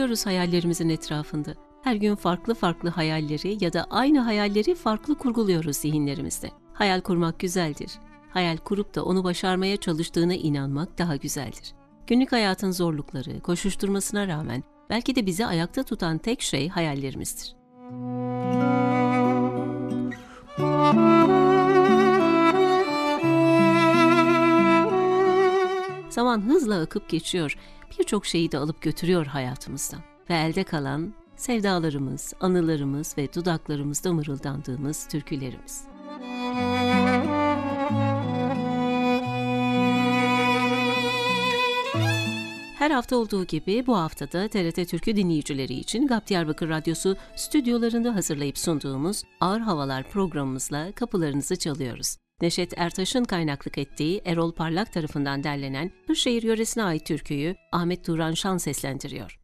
Dolanıp duruyoruz hayallerimizin etrafında. Her gün farklı farklı hayalleri ya da aynı hayalleri farklı kurguluyoruz zihinlerimizde. Hayal kurmak güzeldir. Hayal kurup da onu başarmaya çalıştığına inanmak daha güzeldir. Günlük hayatın zorlukları, koşuşturmasına rağmen belki de bizi ayakta tutan tek şey hayallerimizdir. Zaman hızla akıp geçiyor. Birçok şeyi de alıp götürüyor hayatımızdan. Ve elde kalan sevdalarımız, anılarımız ve dudaklarımızda mırıldandığımız türkülerimiz. Her hafta olduğu gibi bu haftada TRT Türkü dinleyicileri için GAP Diyarbakır Radyosu stüdyolarında hazırlayıp sunduğumuz Ağır Havalar programımızla kapılarınızı çalıyoruz. Neşet Ertaş'ın kaynaklık ettiği Erol Parlak tarafından derlenen Kırşehir yöresine ait türküyü Ahmet Turan Şan seslendiriyor.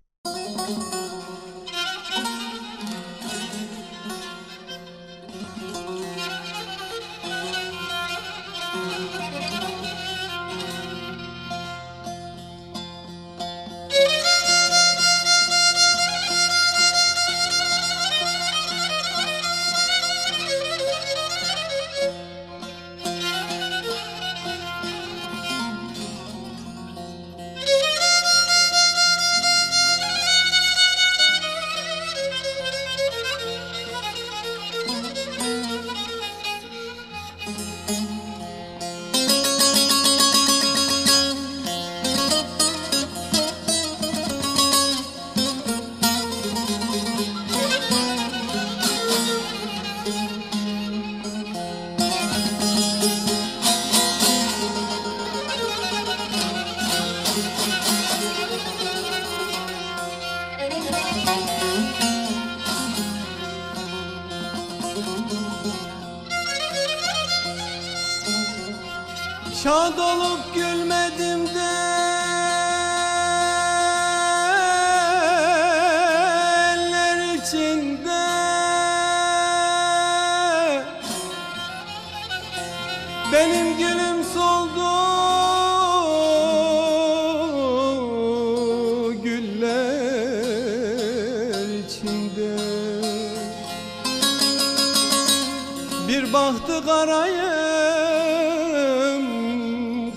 Bahtı karayım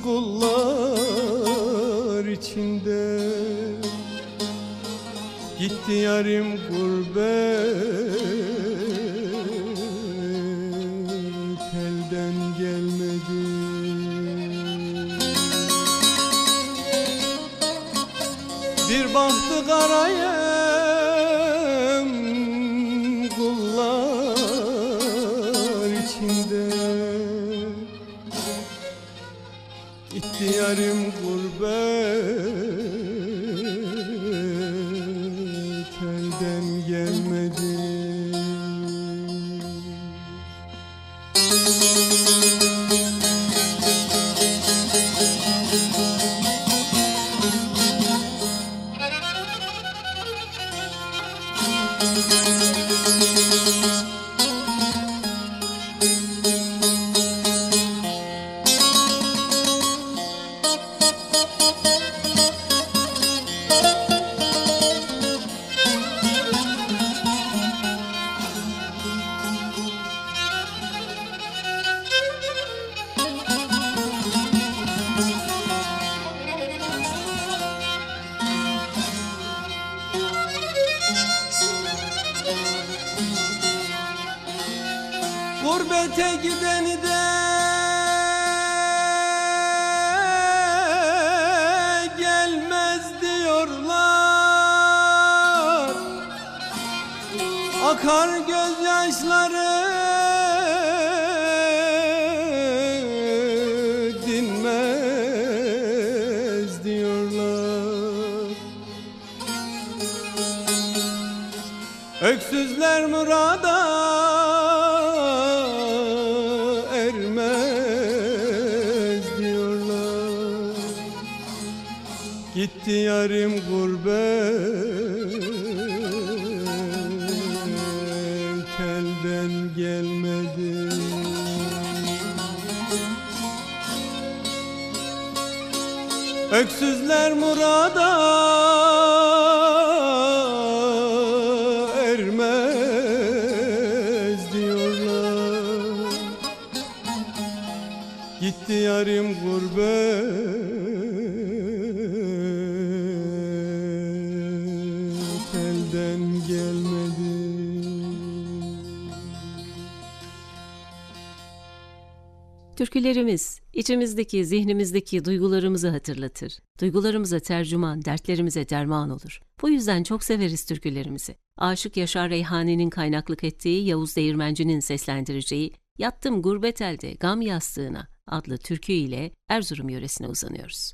kullar içinde. Gitti yarim gurbet öte gideni de gelmez diyorlar. Akar Gitti yarım gurbet. Elden gelmedi. Öksüzler murada Türkülerimiz içimizdeki, zihnimizdeki duygularımızı hatırlatır. Duygularımıza tercüman, dertlerimize derman olur. Bu yüzden çok severiz türkülerimizi. Aşık Yaşar Reyhani'nin kaynaklık ettiği Yavuz Değirmenci'nin seslendireceği Yattım Gurbet Elde Gam Yastığına adlı türkü ile Erzurum yöresine uzanıyoruz.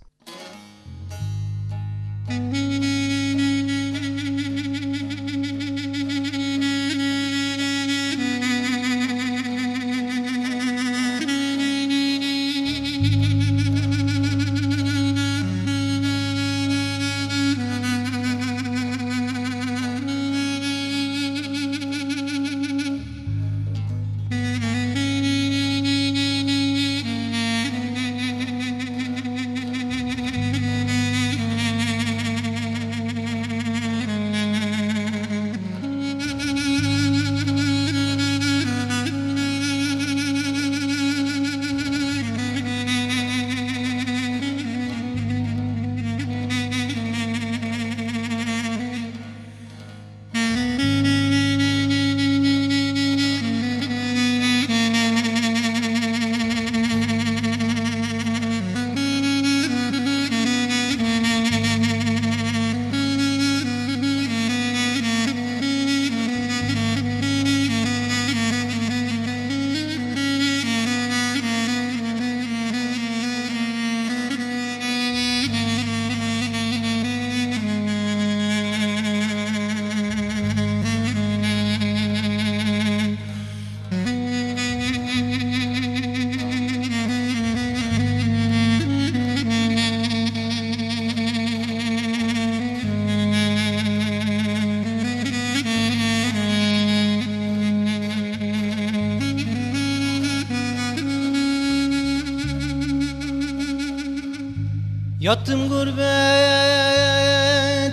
Yattım gurbet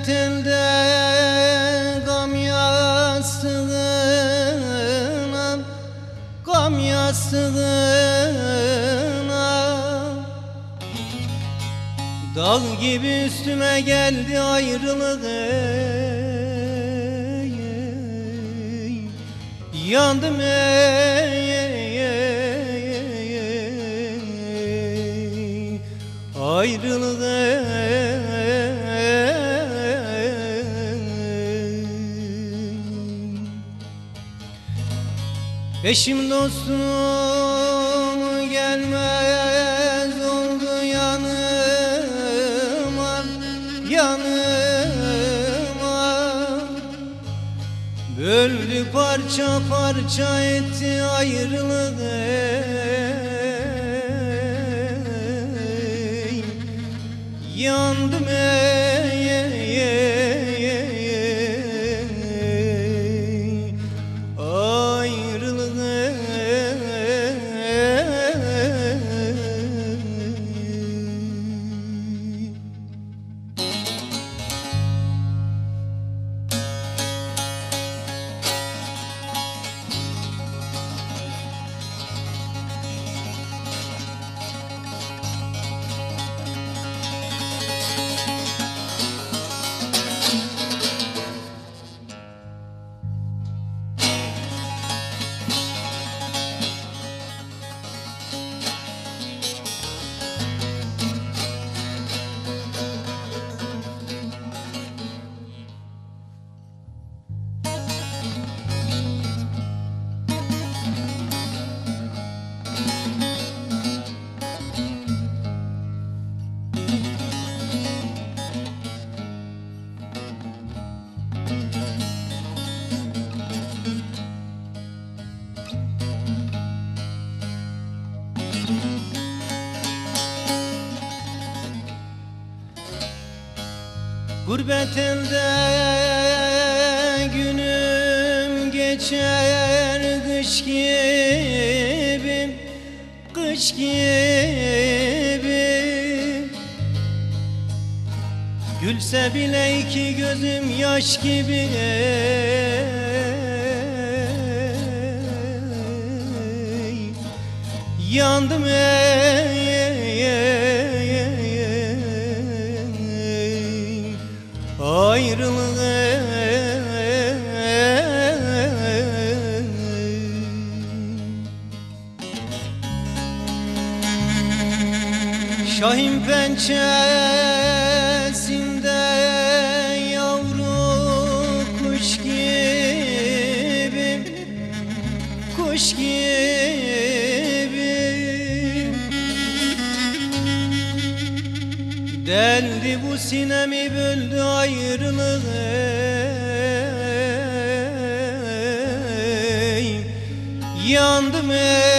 elde Gam yastığına Gam yastığına Dal gibi üstüme geldi ayrılık ey, ey. Yandım ey, Ayrılık. Eşim dostum gelmez oldu yanıma yanıma Böldü parça parça etti ayrılık Yandım ey, Gurbet günüm geçer kış gibi Kış gibi. Gülse bile iki gözüm yaş gibi. Yandım ey, pençesinde yavru kuş gibi Kuş gibi Deldi bu sinemi böldü ayrılık. Yandım ey,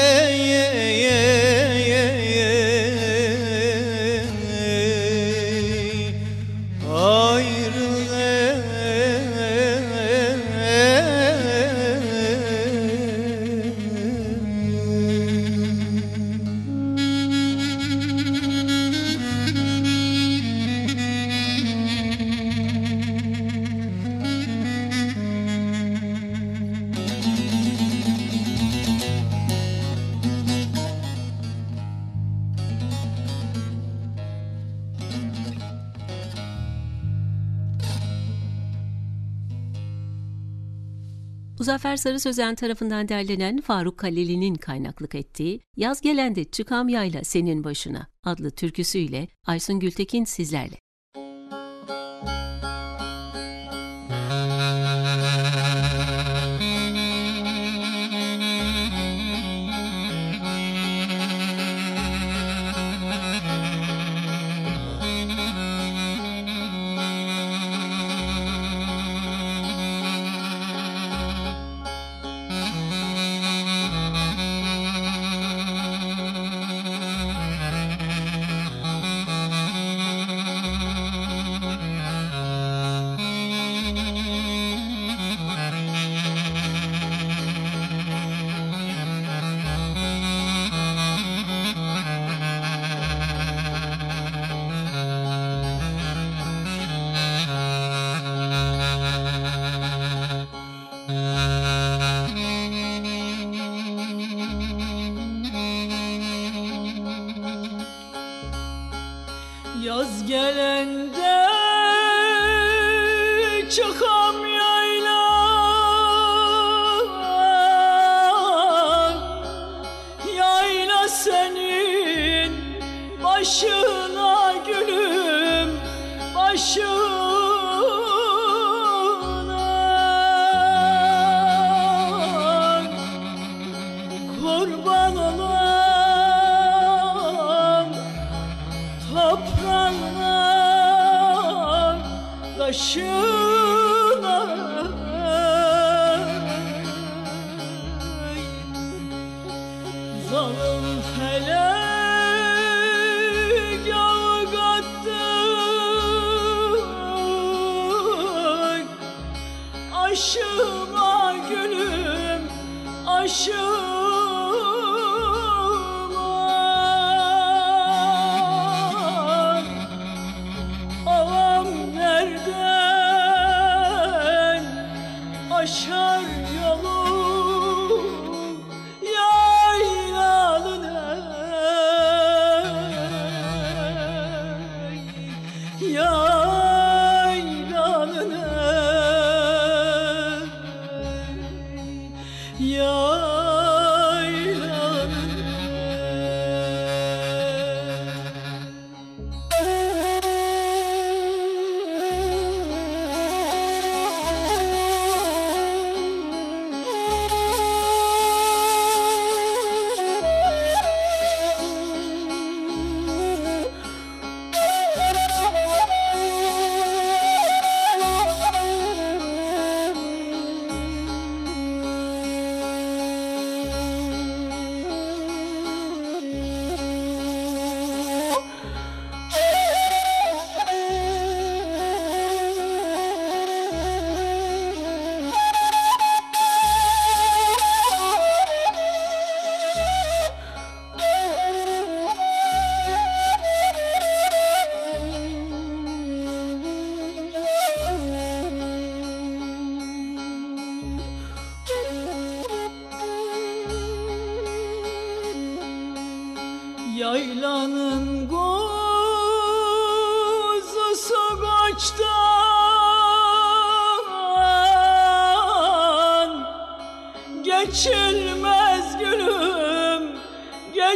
Sarı Sözen tarafından derlenen Faruk Kaleli'nin kaynaklık ettiği Yaz Gelende Çıkam Yayla Senin Başına adlı türküsüyle Aysun Gültekin sizlerle. Kurban olam. Toprağına taşına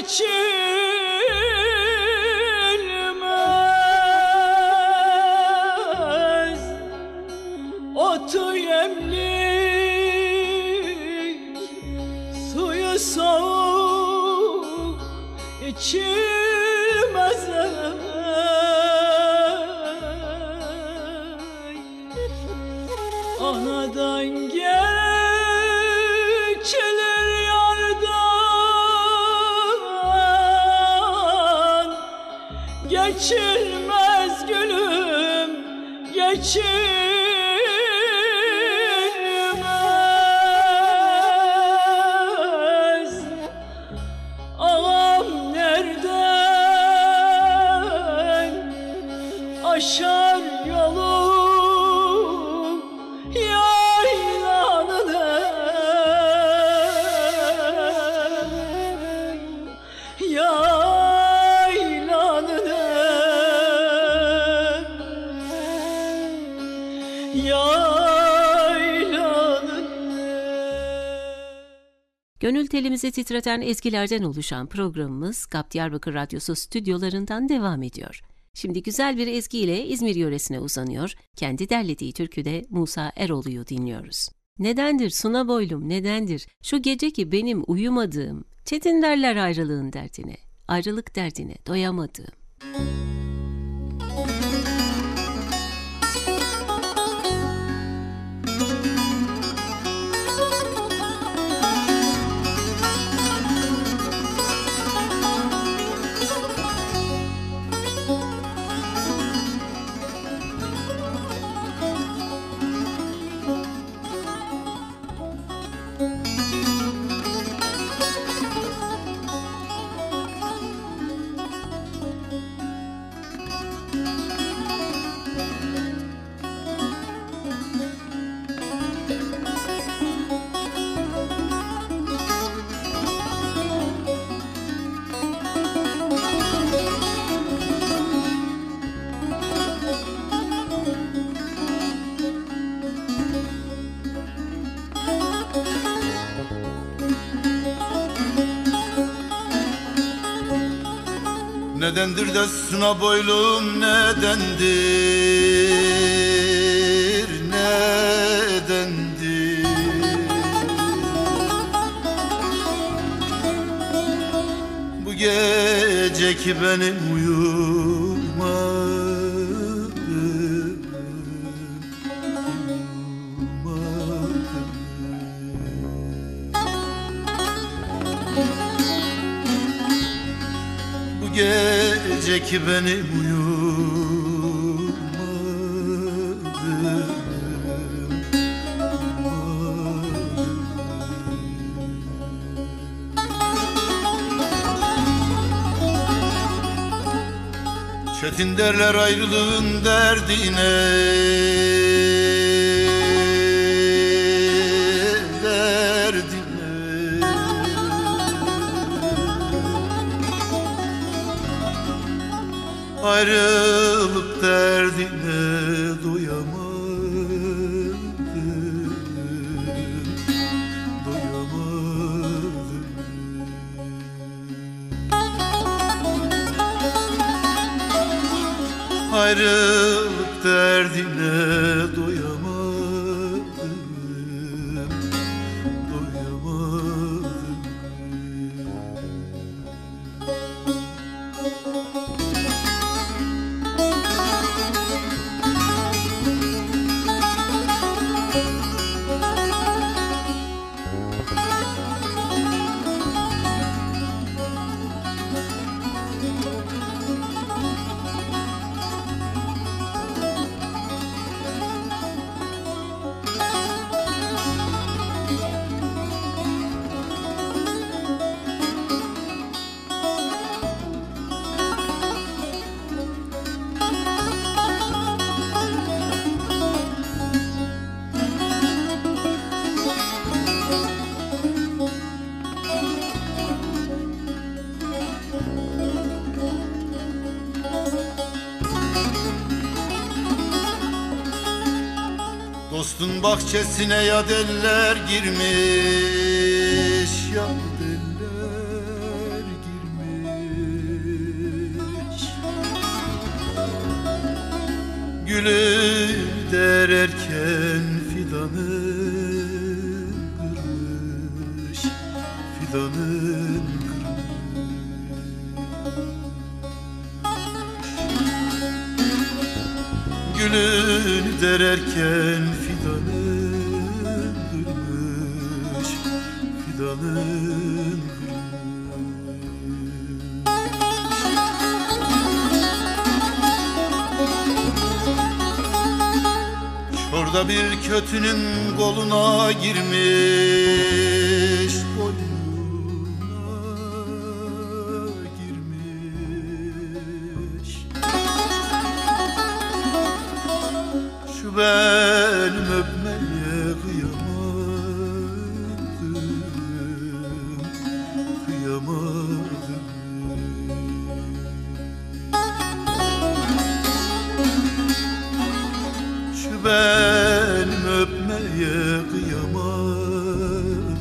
geçilmez aşar yolu yaylanın ey, yaylanın ey, yaylanın ey. Gönül telimizi titreten ezgilerden oluşan programımız GAP Diyarbakır Radyosu stüdyolarından devam ediyor. Şimdi güzel bir ezgiyle İzmir yöresine uzanıyor, kendi derlediği türküde Musa Eroğlu'yu dinliyoruz. Nedendir Suna boylum nedendir şu gece ki benim uyumadığım, çetin derler ayrılığın derdine, ayrılık derdine doyamadığım. Nedendir de sına boylum nedendir Nedendir? Bu gece ki benim uyumadım Bu gece ki benim uyumadım Çetin derler ayrılığın Derdine Ayrılık derdine doyamadım Doyamadım Ayrılık derdine doyamadım bahçesine ya deller girmiş Gülün dererken fidanın kırmış Fidanın Orada bir kötünün koluna girmiş öpmeye kıyamadım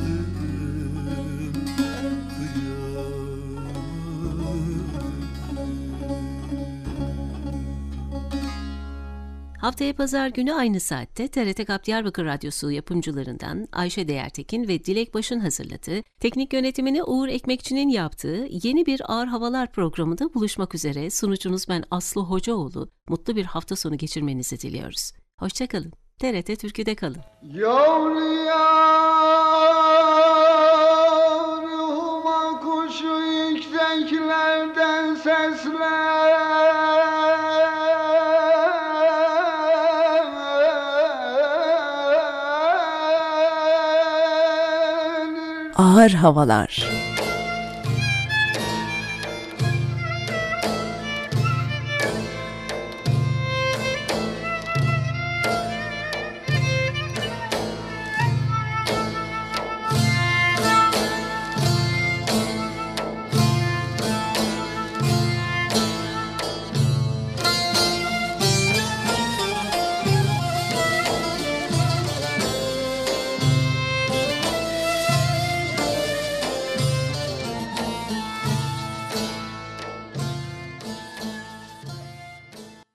Haftaya pazar günü aynı saatte TRT Kap Diyarbakır Radyosu yapımcılarından Ayşe Değertekin ve Dilek Baş'ın hazırladığı, teknik yönetimini Uğur Ekmekçi'nin yaptığı yeni bir Ağır Havalar programında buluşmak üzere sunucunuz ben Aslı Hocaoğlu. Mutlu bir hafta sonu geçirmenizi diliyoruz. Hoşçakalın. TRT Türkü'de kalın. Yavru yavruma kuşu yükseklerden seslenir Ağır Havalar